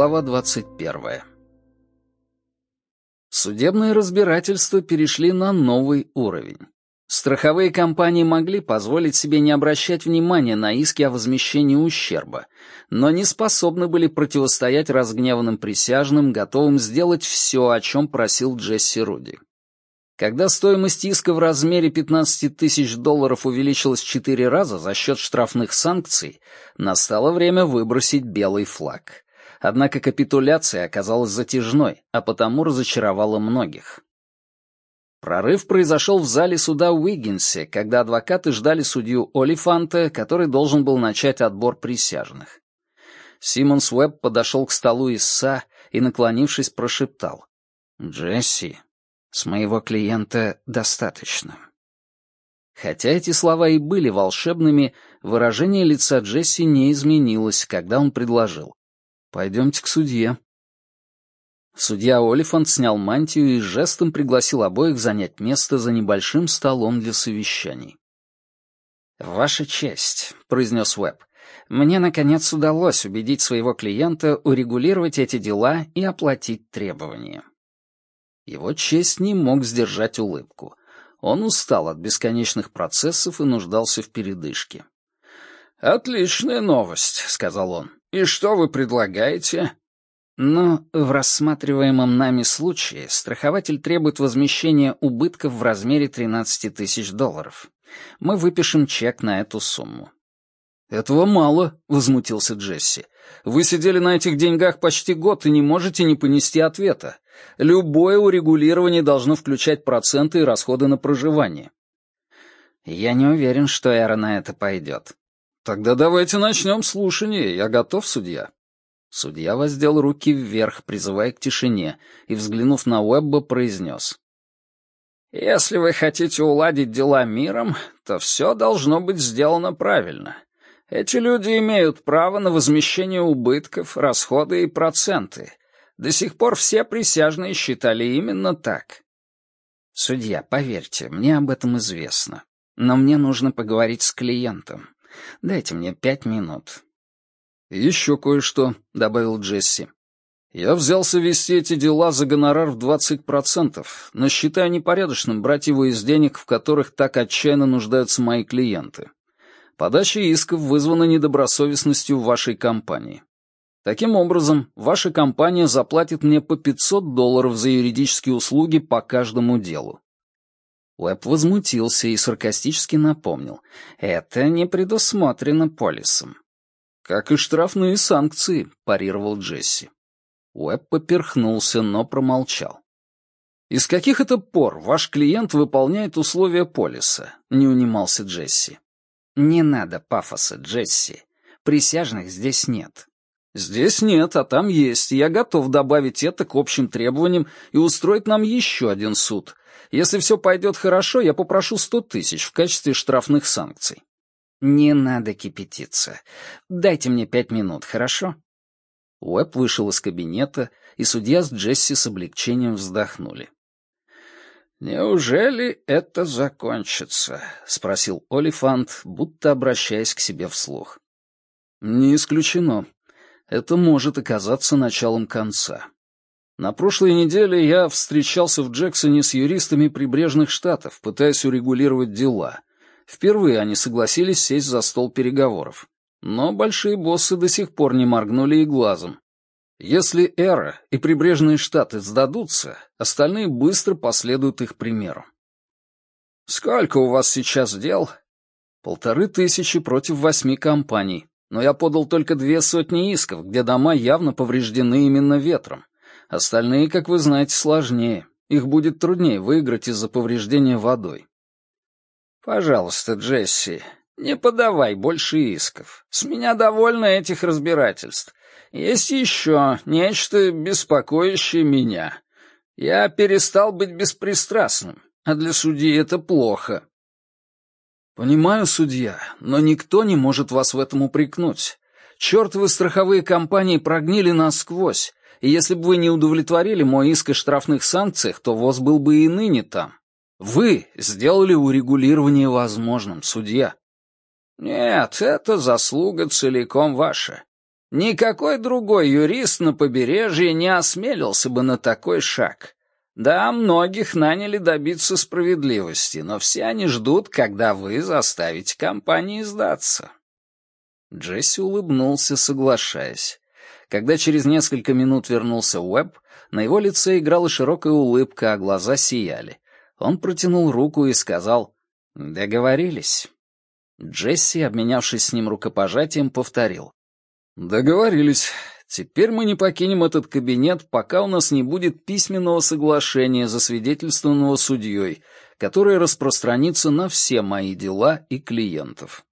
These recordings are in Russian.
Глава 21. Судебные разбирательства перешли на новый уровень. Страховые компании могли позволить себе не обращать внимания на иски о возмещении ущерба, но не способны были противостоять разгневанным присяжным, готовым сделать все, о чем просил Джесси Руди. Когда стоимость иска в размере 15 тысяч долларов увеличилась в четыре раза за счет штрафных санкций, настало время выбросить белый флаг. Однако капитуляция оказалась затяжной, а потому разочаровала многих. Прорыв произошел в зале суда Уиггинсе, когда адвокаты ждали судью Олифанта, который должен был начать отбор присяжных. Симонс Уэбб подошел к столу Исса и, наклонившись, прошептал. «Джесси, с моего клиента достаточно. Хотя эти слова и были волшебными, выражение лица Джесси не изменилось, когда он предложил. «Пойдемте к судье». Судья Олифант снял мантию и жестом пригласил обоих занять место за небольшим столом для совещаний. «Ваша честь», — произнес Уэбб, — «мне, наконец, удалось убедить своего клиента урегулировать эти дела и оплатить требования». Его честь не мог сдержать улыбку. Он устал от бесконечных процессов и нуждался в передышке. «Отличная новость», — сказал он. «И что вы предлагаете?» Но в рассматриваемом нами случае страхователь требует возмещения убытков в размере 13 тысяч долларов. Мы выпишем чек на эту сумму. «Этого мало», — возмутился Джесси. «Вы сидели на этих деньгах почти год и не можете не понести ответа. Любое урегулирование должно включать проценты и расходы на проживание». «Я не уверен, что Эра на это пойдет». «Тогда давайте начнем слушание. Я готов, судья». Судья воздел руки вверх, призывая к тишине, и, взглянув на Уэбба, произнес. «Если вы хотите уладить дела миром, то все должно быть сделано правильно. Эти люди имеют право на возмещение убытков, расходы и проценты. До сих пор все присяжные считали именно так. Судья, поверьте, мне об этом известно. Но мне нужно поговорить с клиентом. Дайте мне пять минут. «Еще кое-что», — добавил Джесси. «Я взялся вести эти дела за гонорар в 20%, но считаю непорядочным брать его из денег, в которых так отчаянно нуждаются мои клиенты. Подача исков вызвана недобросовестностью вашей компании. Таким образом, ваша компания заплатит мне по 500 долларов за юридические услуги по каждому делу. Уэб возмутился и саркастически напомнил. «Это не предусмотрено полисом». «Как и штрафные санкции», — парировал Джесси. Уэб поперхнулся, но промолчал. «Из каких это пор ваш клиент выполняет условия полиса?» — не унимался Джесси. «Не надо пафоса, Джесси. Присяжных здесь нет». «Здесь нет, а там есть. Я готов добавить это к общим требованиям и устроить нам еще один суд. Если все пойдет хорошо, я попрошу сто тысяч в качестве штрафных санкций». «Не надо кипятиться. Дайте мне пять минут, хорошо?» Уэб вышел из кабинета, и судья с Джесси с облегчением вздохнули. «Неужели это закончится?» — спросил Олифант, будто обращаясь к себе вслух. «Не исключено. Это может оказаться началом конца. На прошлой неделе я встречался в Джексоне с юристами прибрежных штатов, пытаясь урегулировать дела. Впервые они согласились сесть за стол переговоров. Но большие боссы до сих пор не моргнули и глазом. Если Эра и прибрежные штаты сдадутся, остальные быстро последуют их примеру. «Сколько у вас сейчас дел?» «Полторы тысячи против восьми компаний, но я подал только две сотни исков, где дома явно повреждены именно ветром. Остальные, как вы знаете, сложнее. Их будет труднее выиграть из-за повреждения водой». «Пожалуйста, Джесси, не подавай больше исков. С меня довольно этих разбирательств. Есть еще нечто беспокоящее меня. Я перестал быть беспристрастным, а для судьи это плохо. Понимаю, судья, но никто не может вас в этом упрекнуть. Чертовы страховые компании прогнили насквозь, и если бы вы не удовлетворили мой иск о штрафных санкциях, то ВОЗ был бы и ныне там. Вы сделали урегулирование возможным, судья. Нет, это заслуга целиком ваша. Никакой другой юрист на побережье не осмелился бы на такой шаг. Да, многих наняли добиться справедливости, но все они ждут, когда вы заставите компании сдаться. Джесси улыбнулся, соглашаясь. Когда через несколько минут вернулся Уэбб, на его лице играла широкая улыбка, а глаза сияли. Он протянул руку и сказал «Договорились». Джесси, обменявшись с ним рукопожатием, повторил «Договорились. Теперь мы не покинем этот кабинет, пока у нас не будет письменного соглашения, засвидетельствованного судьей, которое распространится на все мои дела и клиентов».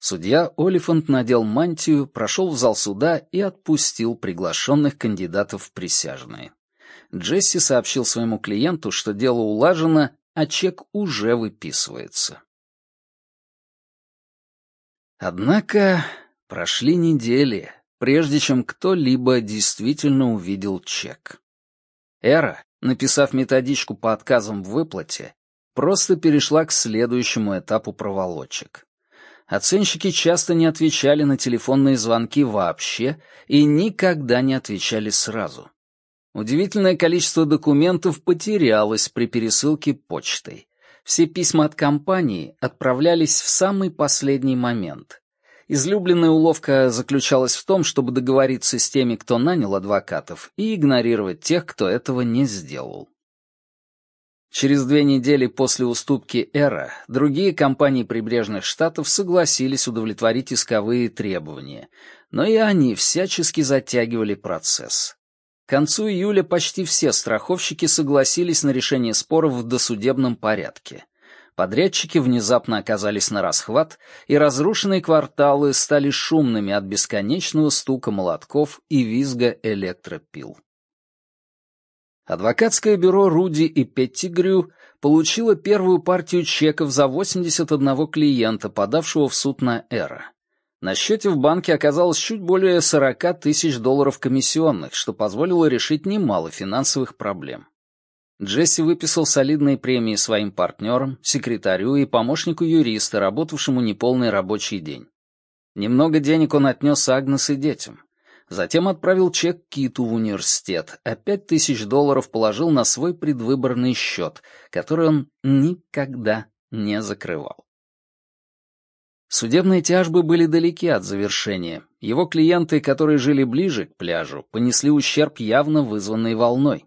Судья Олифант надел мантию, прошел в зал суда и отпустил приглашенных кандидатов в присяжные. Джесси сообщил своему клиенту, что дело улажено, а чек уже выписывается. Однако прошли недели, прежде чем кто-либо действительно увидел чек. Эра, написав методичку по отказам в выплате, просто перешла к следующему этапу проволочек. Оценщики часто не отвечали на телефонные звонки вообще и никогда не отвечали сразу. Удивительное количество документов потерялось при пересылке почтой. Все письма от компании отправлялись в самый последний момент. Излюбленная уловка заключалась в том, чтобы договориться с теми, кто нанял адвокатов, и игнорировать тех, кто этого не сделал. Через две недели после уступки Эра другие компании прибрежных штатов согласились удовлетворить исковые требования, но и они всячески затягивали процесс. К концу июля почти все страховщики согласились на решение споров в досудебном порядке. Подрядчики внезапно оказались на расхват, и разрушенные кварталы стали шумными от бесконечного стука молотков и визга электропил. Адвокатское бюро Руди и Петтигрю получило первую партию чеков за 81 клиента, подавшего в суд на Эра. На счете в банке оказалось чуть более 40 тысяч долларов комиссионных, что позволило решить немало финансовых проблем. Джесси выписал солидные премии своим партнерам, секретарю и помощнику юриста, работавшему неполный рабочий день. Немного денег он отнес Агнес и детям. Затем отправил чек Киту в университет, а пять тысяч долларов положил на свой предвыборный счет, который он никогда не закрывал. Судебные тяжбы были далеки от завершения. Его клиенты, которые жили ближе к пляжу, понесли ущерб, явно вызванный волной.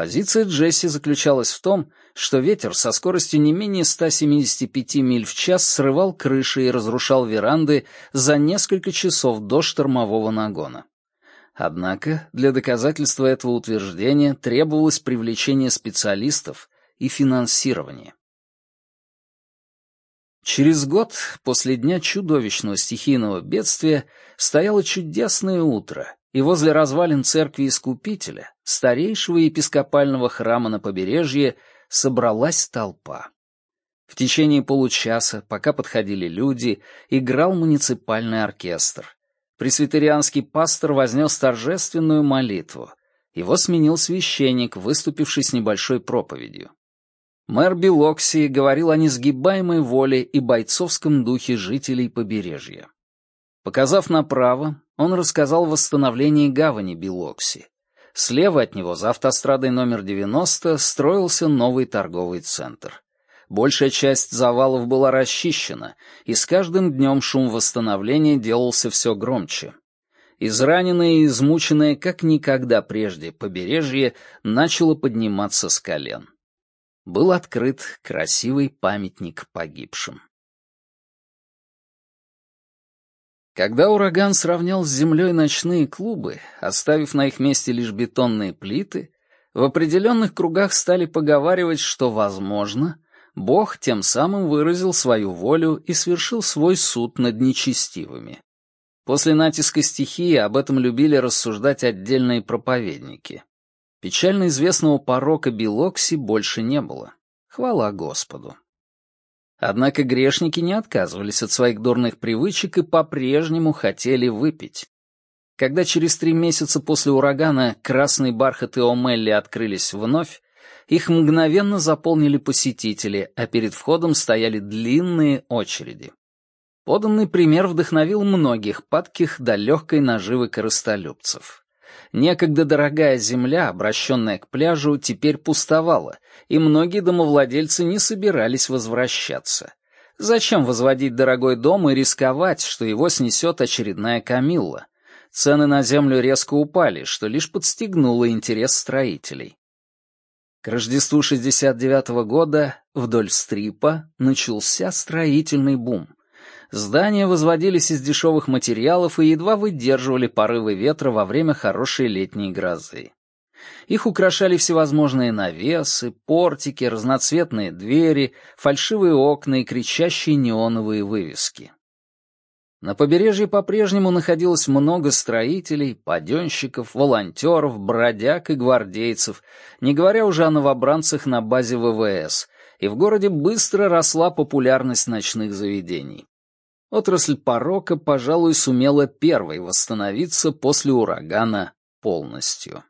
Позиция Джесси заключалась в том, что ветер со скоростью не менее 175 миль в час срывал крыши и разрушал веранды за несколько часов до штормового нагона. Однако для доказательства этого утверждения требовалось привлечение специалистов и финансирование. Через год, после дня чудовищного стихийного бедствия, стояло чудесное утро, и возле развалин церкви Искупителя, старейшего епископального храма на побережье, собралась толпа. В течение получаса, пока подходили люди, играл муниципальный оркестр. Пресвитерианский пастор вознес торжественную молитву. Его сменил священник, выступивший с небольшой проповедью. Мэр Белокси говорил о несгибаемой воле и бойцовском духе жителей побережья. Показав направо, он рассказал о восстановлении гавани Белокси. Слева от него, за автострадой номер 90, строился новый торговый центр. Большая часть завалов была расчищена, и с каждым днем шум восстановления делался все громче. Израненное и измученное, как никогда прежде, побережье начало подниматься с колен. Был открыт красивый памятник погибшим. Когда ураган сравнял с землей ночные клубы, оставив на их месте лишь бетонные плиты, в определенных кругах стали поговаривать, что, возможно, Бог тем самым выразил свою волю и свершил свой суд над нечестивыми. После натиска стихии об этом любили рассуждать отдельные проповедники. Печально известного порока Белокси больше не было. Хвала Господу. Однако грешники не отказывались от своих дурных привычек и по-прежнему хотели выпить. Когда через три месяца после урагана красный бархат и Омелли открылись вновь, их мгновенно заполнили посетители, а перед входом стояли длинные очереди. Поданный пример вдохновил многих падких до легкой наживы корыстолюбцев. Некогда дорогая земля, обращенная к пляжу, теперь пустовала, и многие домовладельцы не собирались возвращаться. Зачем возводить дорогой дом и рисковать, что его снесет очередная Камилла? Цены на землю резко упали, что лишь подстегнуло интерес строителей. К Рождеству 69 -го года вдоль стрипа начался строительный бум. Здания возводились из дешевых материалов и едва выдерживали порывы ветра во время хорошей летней грозы. Их украшали всевозможные навесы, портики, разноцветные двери, фальшивые окна и кричащие неоновые вывески. На побережье по-прежнему находилось много строителей, паденщиков, волонтеров, бродяг и гвардейцев, не говоря уже о новобранцах на базе ВВС, и в городе быстро росла популярность ночных заведений. Отрасль порока, пожалуй, сумела первой восстановиться после урагана полностью.